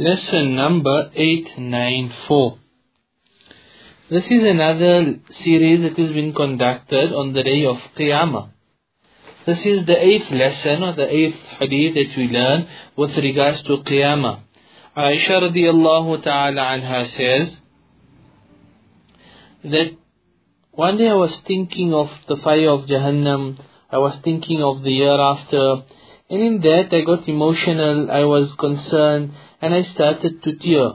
Lesson number 894. This is another series that has been conducted on the day of Qiyamah. This is the eighth lesson or the eighth hadith that we learn with regards to Qiyamah. Aisha radiallahu ta'ala anha says that one day I was thinking of the fire of Jahannam, I was thinking of the year after, and in that I got emotional, I was concerned, and I started to tear.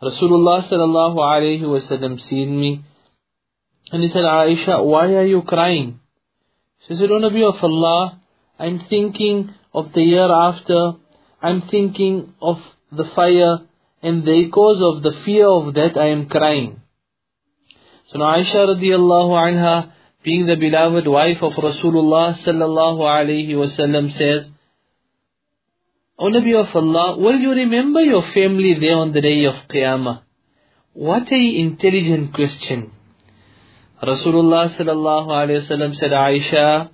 Rasulullah sallallahu alayhi wasallam seen me, and he said, Aisha, why are you crying? She said, O Nabi of Allah, I'm thinking of the year after, I'm thinking of the fire, and because of the fear of that I am crying. So now Aisha radiallahu anha, being the beloved wife of Rasulullah sallallahu alayhi wasallam says, O Nabi of Allah, will you remember your family there on the day of Qiyamah? What a intelligent question. Rasulullah sallallahu alayhi wasallam said, Aisha,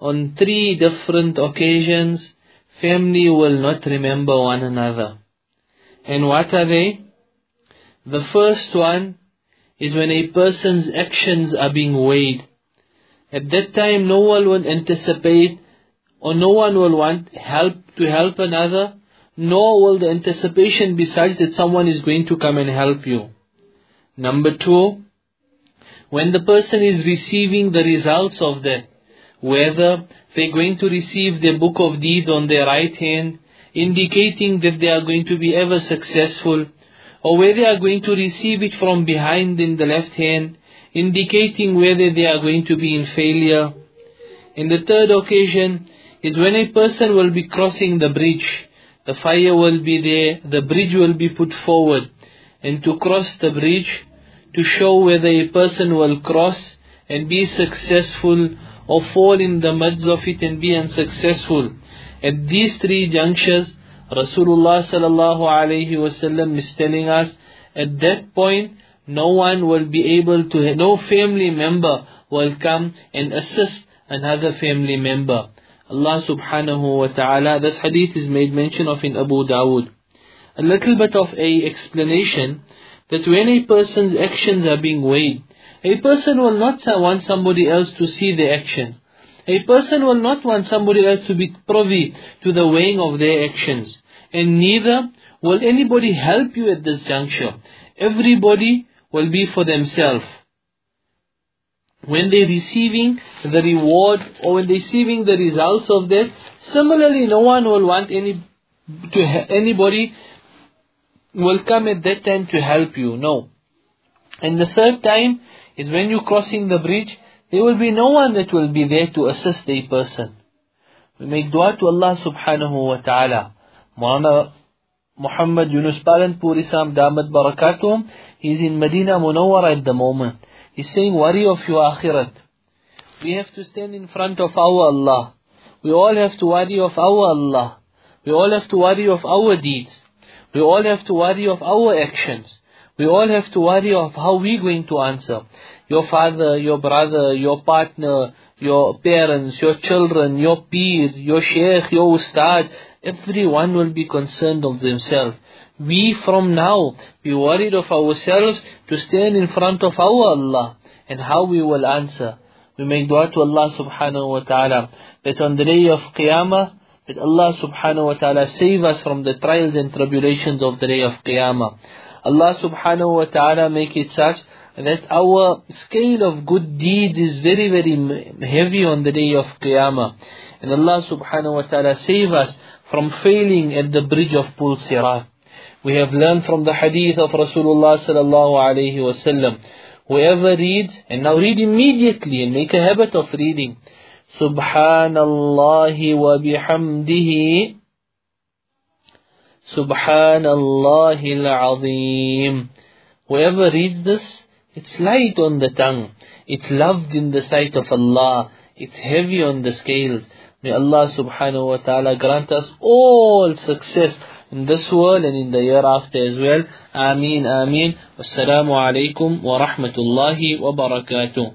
on three different occasions, family will not remember one another. And what are they? The first one is when a person's actions are being weighed. At that time, no one will anticipate or no one will want help to help another, nor will the anticipation be such that someone is going to come and help you. Number two, when the person is receiving the results of that, whether they're going to receive their book of deeds on their right hand, indicating that they are going to be ever successful, or whether they are going to receive it from behind in the left hand, indicating whether they are going to be in failure. In the third occasion is when a person will be crossing the bridge, the fire will be there, the bridge will be put forward, and to cross the bridge, to show whether a person will cross and be successful or fall in the midst of it and be unsuccessful. At these three junctures, Rasulullah sallallahu alayhi wasallam is telling us, at that point, no one will be able to, no family member will come and assist another family member. Allah subhanahu wa ta'ala, this hadith is made mention of in Abu Dawood. A little bit of a explanation that when a person's actions are being weighed, a person will not want somebody else to see the action. A person will not want somebody else to be privy to the weighing of their actions. And neither will anybody help you at this juncture. Everybody will be for themselves. When they're receiving the reward or when they're receiving the results of that, similarly no one will want any to anybody will come at that time to help you. No. And the third time is when you're crossing the bridge, there will be no one that will be there to assist a person. We make dua to Allah subhanahu wa ta'ala. Maulana Muhammad Yunus Palanpuri Sam Damat Barakatum, he's in Medina Munawwara at the moment. He's saying, worry of your akhirat. We have to stand in front of our Allah. We all have to worry of our Allah. We all have to worry of our deeds. We all have to worry of our actions. We all have to worry of how we're going to answer. Your father, your brother, your partner, your parents, your children, your peers, your sheikh, your ustad, everyone will be concerned of themselves. We from now be worried of ourselves to stand in front of our Allah and how we will answer. We make dua to Allah subhanahu wa ta'ala that on the day of Qiyamah, that Allah subhanahu wa ta'ala save us from the trials and tribulations of the day of Qiyamah. Allah subhanahu wa ta'ala make it such that our scale of good deeds is very, very heavy on the day of Qiyamah. And Allah subhanahu wa ta'ala save us from failing at the bridge of Pul Sirat. We have learned from the hadith of Rasulullah sallallahu alayhi wasallam. Whoever reads, and now read immediately and make a habit of reading. Subhanallah wa bihamdihi Subhanallah al-Azim. Whoever reads this, it's light on the tongue. It's loved in the sight of Allah. It's heavy on the scales. May Allah subhanahu wa ta'ala grant us all success in this world and in the year after as well. Ameen, Ameen. Wassalamu alaikum wa rahmatullahi wa barakatuh.